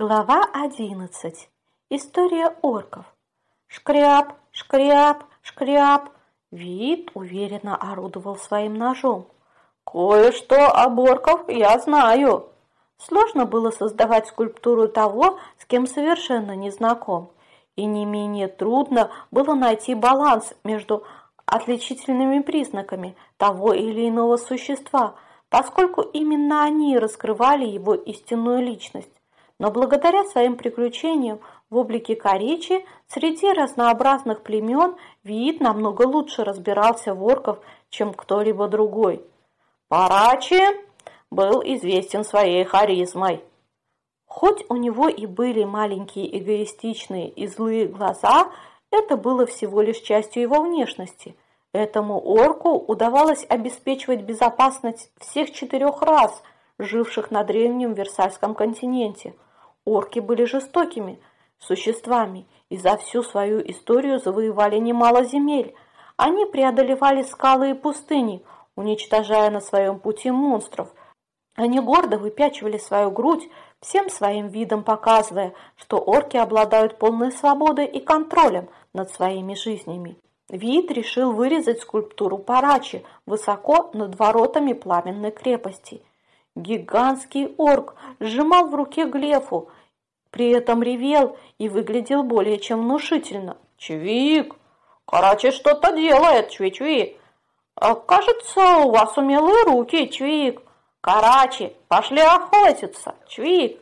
Глава 11. История орков. Шкряп, шкряп, шкряп. Вид уверенно орудовал своим ножом. Кое-что об орков я знаю. Сложно было создавать скульптуру того, с кем совершенно не знаком. И не менее трудно было найти баланс между отличительными признаками того или иного существа, поскольку именно они раскрывали его истинную личность но благодаря своим приключениям в облике Коречи среди разнообразных племен Виит намного лучше разбирался в орков, чем кто-либо другой. Парачи был известен своей харизмой. Хоть у него и были маленькие эгоистичные и злые глаза, это было всего лишь частью его внешности. Этому орку удавалось обеспечивать безопасность всех четырех рас, живших на древнем Версальском континенте – Орки были жестокими существами и за всю свою историю завоевали немало земель. Они преодолевали скалы и пустыни, уничтожая на своем пути монстров. Они гордо выпячивали свою грудь, всем своим видом показывая, что орки обладают полной свободой и контролем над своими жизнями. Вид решил вырезать скульптуру Парачи высоко над воротами пламенной крепости. Гигантский орк сжимал в руке глефу, при этом ревел и выглядел более чем внушительно. «Чвик! Карачи что-то делает, Чви-Чви! А, кажется, у вас умелые руки, Чвик! Карачи, пошли охотиться, Чвик!»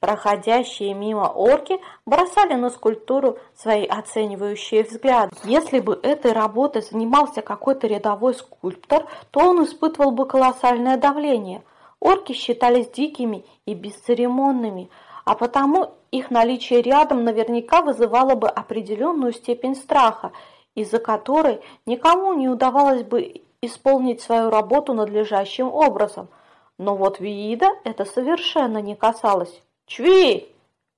Проходящие мимо орки бросали на скульптуру свои оценивающие взгляды. Если бы этой работой занимался какой-то рядовой скульптор, то он испытывал бы колоссальное давление. Орки считались дикими и бесцеремонными – а потому их наличие рядом наверняка вызывало бы определенную степень страха, из-за которой никому не удавалось бы исполнить свою работу надлежащим образом. Но вот Виида это совершенно не касалось. «Чви!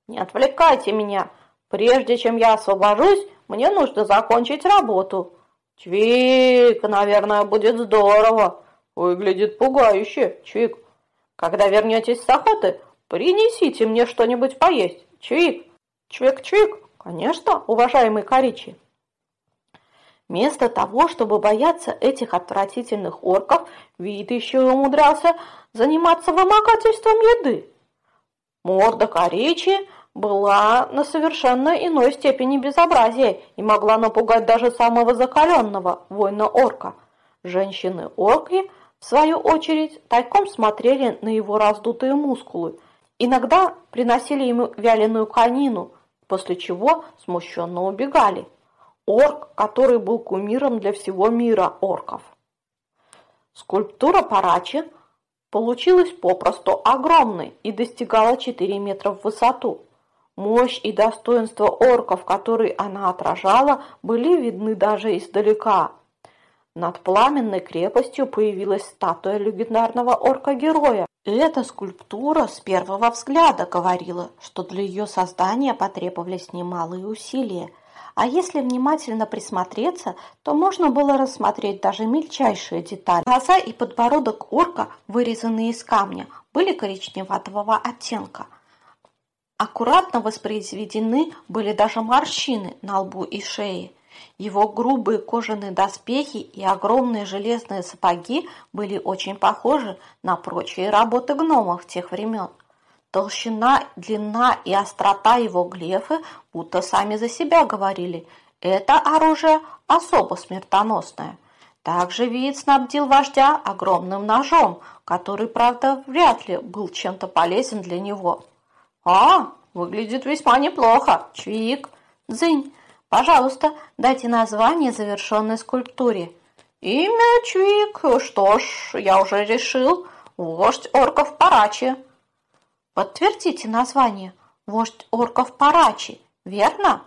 Не отвлекайте меня! Прежде чем я освобожусь, мне нужно закончить работу!» «Чвик, наверное, будет здорово!» «Выглядит пугающе, Чвик!» «Когда вернетесь с охоты, Принесите мне что-нибудь поесть. Чвик, чвик-чвик. Конечно, уважаемый Коричи. Вместо того, чтобы бояться этих отвратительных орков, вид еще умудрялся заниматься вымогательством еды. Морда Коричи была на совершенно иной степени безобразия и могла напугать даже самого закаленного воина-орка. Женщины-орки, в свою очередь, тайком смотрели на его раздутые мускулы – Иногда приносили ему вяленую конину, после чего смущенно убегали. Орк, который был кумиром для всего мира орков. Скульптура Парачи получилась попросту огромной и достигала 4 метра в высоту. Мощь и достоинство орков, которые она отражала, были видны даже издалека. Над пламенной крепостью появилась статуя легендарного орка-героя. Эта скульптура с первого взгляда говорила, что для ее создания потребовались немалые усилия. А если внимательно присмотреться, то можно было рассмотреть даже мельчайшие детали. Глаза и подбородок орка, вырезанные из камня, были коричневатого оттенка. Аккуратно воспроизведены были даже морщины на лбу и шее. Его грубые кожаные доспехи и огромные железные сапоги были очень похожи на прочие работы гномов тех времен. Толщина, длина и острота его глефы будто сами за себя говорили. Это оружие особо смертоносное. Также вид снабдил вождя огромным ножом, который, правда, вряд ли был чем-то полезен для него. «А, выглядит весьма неплохо, Чвик!» «Дзынь!» Пожалуйста, дайте название завершенной скульптуре. Имя Чвик, что ж, я уже решил. Вождь орков Парачи. Подтвердите название. Вождь орков Парачи, верно?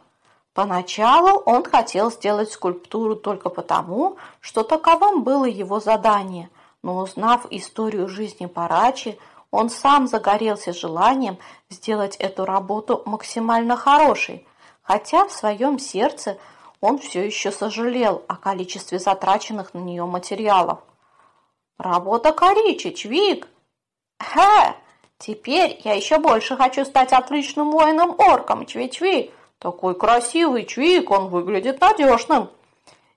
Поначалу он хотел сделать скульптуру только потому, что таковым было его задание, но узнав историю жизни Парачи, он сам загорелся желанием сделать эту работу максимально хорошей, хотя в своем сердце он все еще сожалел о количестве затраченных на нее материалов. «Работа Коричи, Чвик!» «Хэ! Теперь я еще больше хочу стать отличным воином-орком, Чви-Чви. Такой красивый Чвик, он выглядит надежным.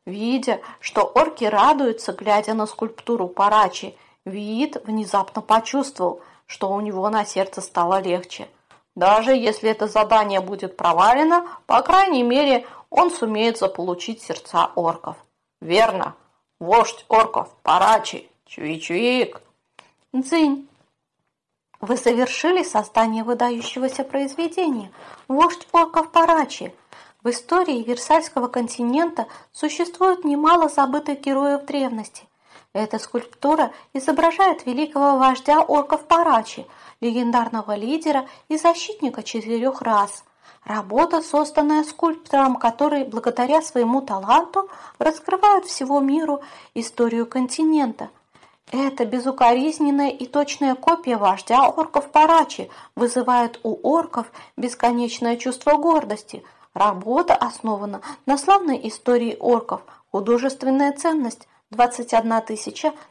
Видя, что орки радуются, глядя на скульптуру Парачи, Вид внезапно почувствовал, что у него на сердце стало легче. Даже если это задание будет провалено, по крайней мере, он сумеет заполучить сердца орков. Верно, вождь орков, Парачи, Чуи-Чуик. Дзынь, вы совершили создание выдающегося произведения. Вождь орков Парачи. В истории Версальского континента существует немало забытых героев древности. Эта скульптура изображает великого вождя орков Парачи, легендарного лидера и защитника четырех рас. Работа, созданная скульптором, который благодаря своему таланту раскрывает всего миру историю континента. Эта безукоризненная и точная копия вождя орков Парачи вызывает у орков бесконечное чувство гордости. Работа основана на славной истории орков, художественная ценность 21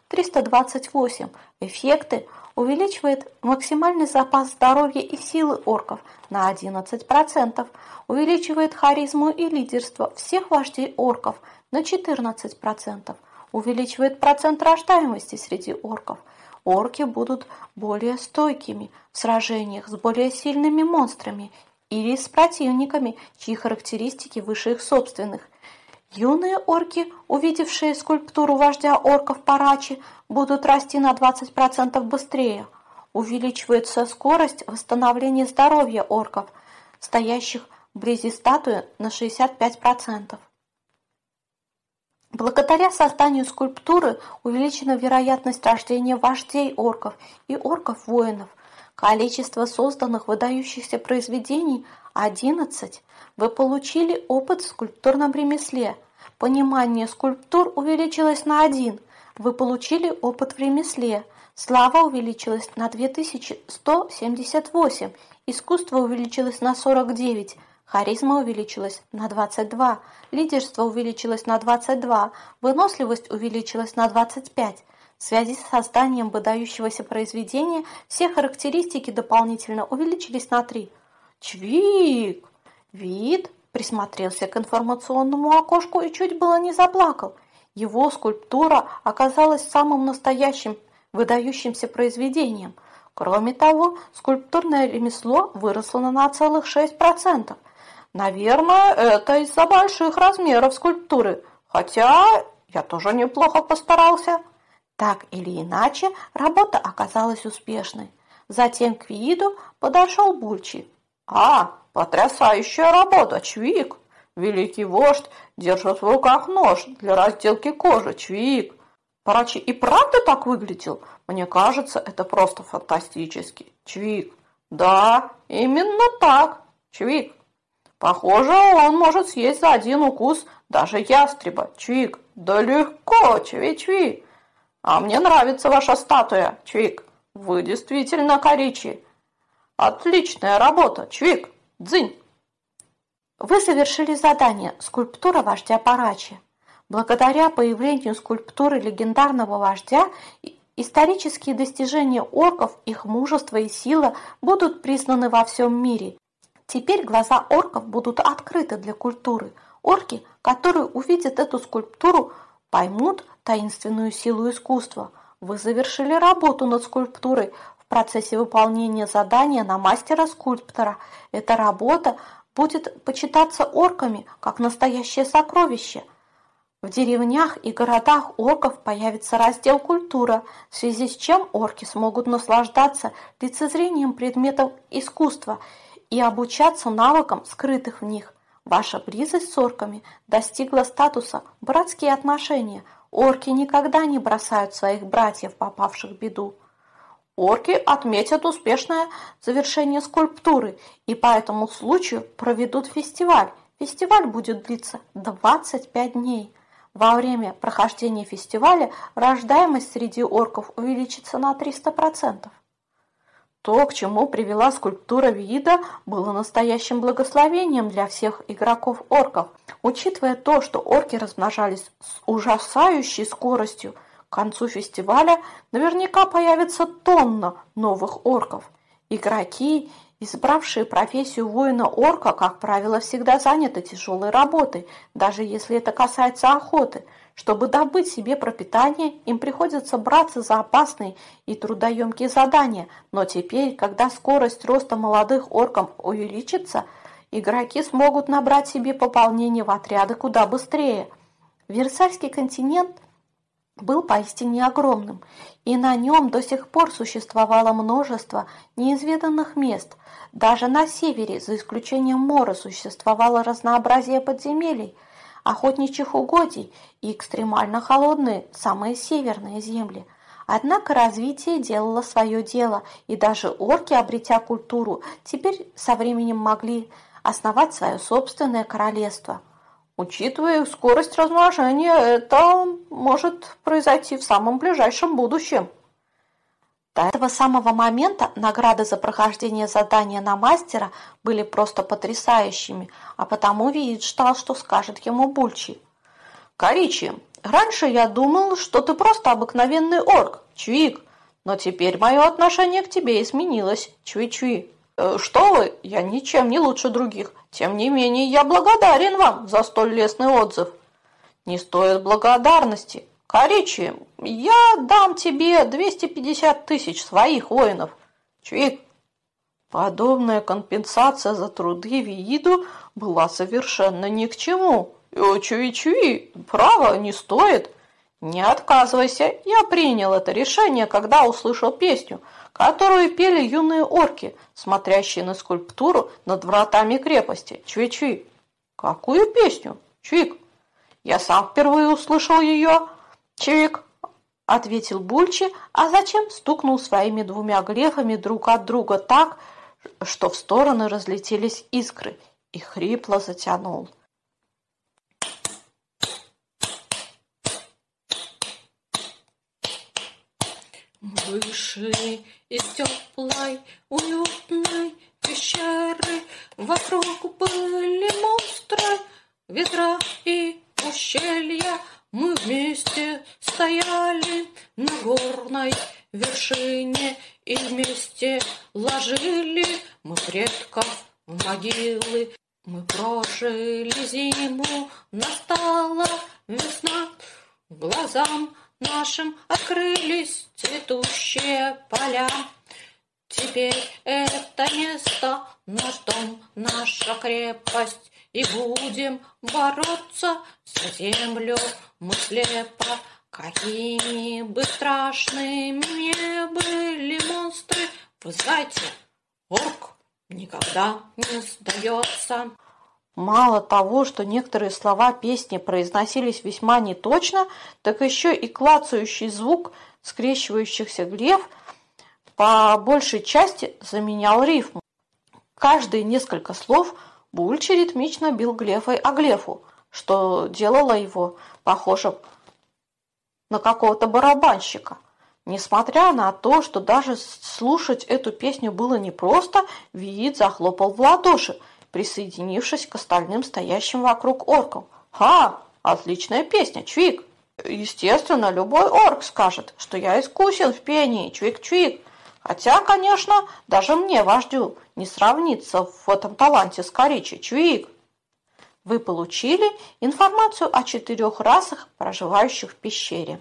328. Эффекты увеличивает максимальный запас здоровья и силы орков на 11%, увеличивает харизму и лидерство всех вождей орков на 14%, увеличивает процент рождаемости среди орков. Орки будут более стойкими в сражениях с более сильными монстрами или с противниками, чьи характеристики выше их собственных – Юные орки, увидевшие скульптуру вождя орков Парачи, будут расти на 20% быстрее. Увеличивается скорость восстановления здоровья орков, стоящих вблизи статуи на 65%. Благодаря созданию скульптуры увеличена вероятность рождения вождей орков и орков-воинов. Количество созданных выдающихся произведений – 11. Вы получили опыт в скульптурном ремесле. Понимание скульптур увеличилось на 1. Вы получили опыт в ремесле. Слава увеличилась на 2178. Искусство увеличилось на 49. Харизма увеличилась на 22. Лидерство увеличилось на 22. Выносливость увеличилась на 25. В связи с созданием выдающегося произведения все характеристики дополнительно увеличились на 3. Чвик! Вид присмотрелся к информационному окошку и чуть было не заплакал. Его скульптура оказалась самым настоящим, выдающимся произведением. Кроме того, скульптурное ремесло выросло на целых 6%. Наверное, это из-за больших размеров скульптуры, хотя я тоже неплохо постарался. Так или иначе, работа оказалась успешной. Затем к виду подошел Бульчи. «А, Потрясающая работа, Чвик! Великий вождь держит в руках нож для разделки кожи, Чвик! Парачи и правда так выглядел? Мне кажется, это просто фантастически. Чвик. Да, именно так. Чвик. Похоже, он может съесть за один укус даже ястреба. Чвик. Да легко, Чви-Чви. А мне нравится ваша статуя, Чвик. Вы действительно коричи. Отличная работа, Чвик. Дзынь! Вы совершили задание «Скульптура вождя Парачи». Благодаря появлению скульптуры легендарного вождя исторические достижения орков, их мужество и сила будут признаны во всем мире. Теперь глаза орков будут открыты для культуры. Орки, которые увидят эту скульптуру, поймут таинственную силу искусства. Вы завершили работу над скульптурой, процессе выполнения задания на мастера-скульптора. Эта работа будет почитаться орками как настоящее сокровище. В деревнях и городах орков появится раздел «Культура», в связи с чем орки смогут наслаждаться лицезрением предметов искусства и обучаться навыкам, скрытых в них. Ваша близость с орками достигла статуса «братские отношения». Орки никогда не бросают своих братьев, попавших в беду. Орки отметят успешное завершение скульптуры и по этому случаю проведут фестиваль. Фестиваль будет длиться 25 дней. Во время прохождения фестиваля рождаемость среди орков увеличится на 300%. То, к чему привела скульптура вида, было настоящим благословением для всех игроков орков. Учитывая то, что орки размножались с ужасающей скоростью – к концу фестиваля наверняка появится тонна новых орков. Игроки, избравшие профессию воина-орка, как правило, всегда заняты тяжелой работой, даже если это касается охоты. Чтобы добыть себе пропитание, им приходится браться за опасные и трудоемкие задания, но теперь, когда скорость роста молодых орков увеличится, игроки смогут набрать себе пополнение в отряды куда быстрее. Версальский континент – был поистине огромным, и на нем до сих пор существовало множество неизведанных мест. Даже на севере, за исключением мора, существовало разнообразие подземелий, охотничьих угодий и экстремально холодные, самые северные земли. Однако развитие делало свое дело, и даже орки, обретя культуру, теперь со временем могли основать свое собственное королевство – Учитывая скорость размножения, это может произойти в самом ближайшем будущем. До этого самого момента награды за прохождение задания на мастера были просто потрясающими, а потому Виит ждал, что скажет ему Бульчи. «Коричи, раньше я думал, что ты просто обыкновенный орк, Чвик, но теперь мое отношение к тебе изменилось, Чуи-Чуи». Э, «Что вы, я ничем не лучше других. Тем не менее, я благодарен вам за столь лестный отзыв. Не стоит благодарности. Коричи, я дам тебе 250 тысяч своих воинов. Чвик. Подобная компенсация за труды Вииду была совершенно ни к чему. Чуи-чуи, право, не стоит. Не отказывайся, я принял это решение, когда услышал песню – которую пели юные орки, смотрящие на скульптуру над вратами крепости. Чуи-чуи. Какую песню? Чуик. Я сам впервые услышал ее. Чуик. Ответил Бульчи, а затем стукнул своими двумя глефами друг от друга так, что в стороны разлетелись искры, и хрипло затянул. Вышли из теплой, уютной пещеры. Вокруг были монстры, ветра и ущелья. Мы вместе стояли на горной вершине И вместе ложили. Мы предков в могилы. Мы прожили зиму, настала весна. Глазам нашим открылись поля. Теперь это место наш дом, наша крепость, И будем бороться за землю мы слепо. Какими бы страшными не были монстры, Вы знаете, орк никогда не сдается. Мало того, что некоторые слова песни произносились весьма неточно, так еще и клацающий звук скрещивающихся глев по большей части заменял рифму. Каждые несколько слов Бульчи ритмично бил глефой о глефу, что делало его похожим на какого-то барабанщика. Несмотря на то, что даже слушать эту песню было непросто, Виит захлопал в ладоши – присоединившись к остальным стоящим вокруг оркам. «Ха! Отличная песня, Чвик!» Естественно, любой орк скажет, что я искусен в пении, Чвик-Чвик. Хотя, конечно, даже мне, вождю, не сравнится в этом таланте с Коричи, Чвик. Вы получили информацию о четырех расах, проживающих в пещере.